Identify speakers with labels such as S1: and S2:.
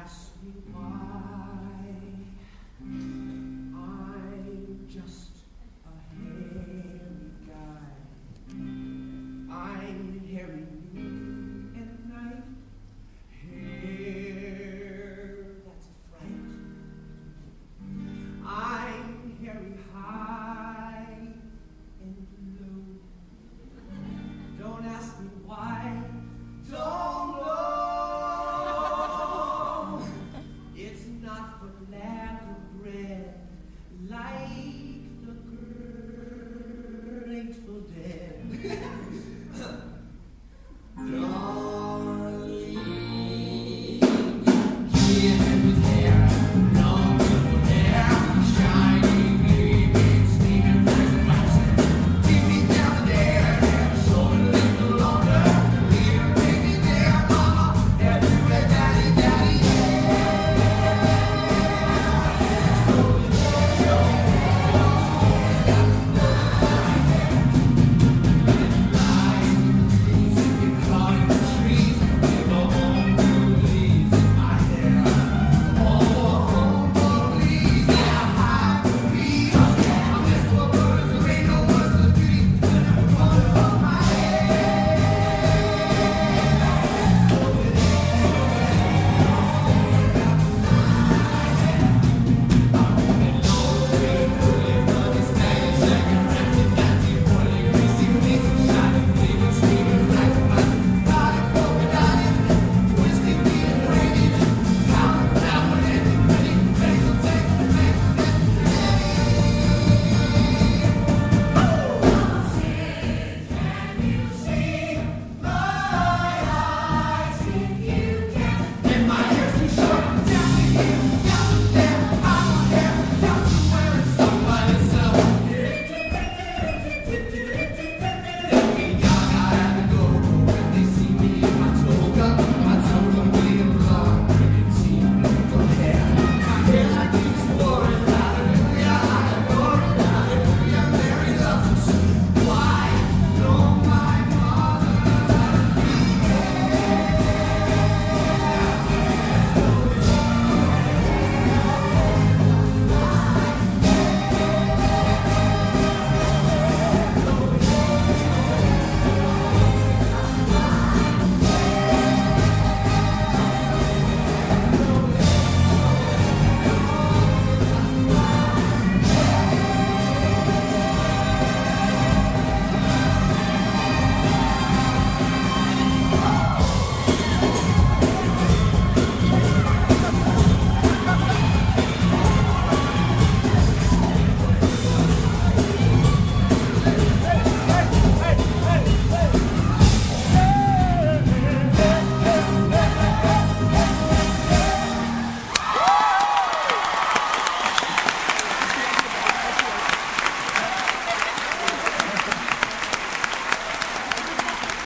S1: ask me why.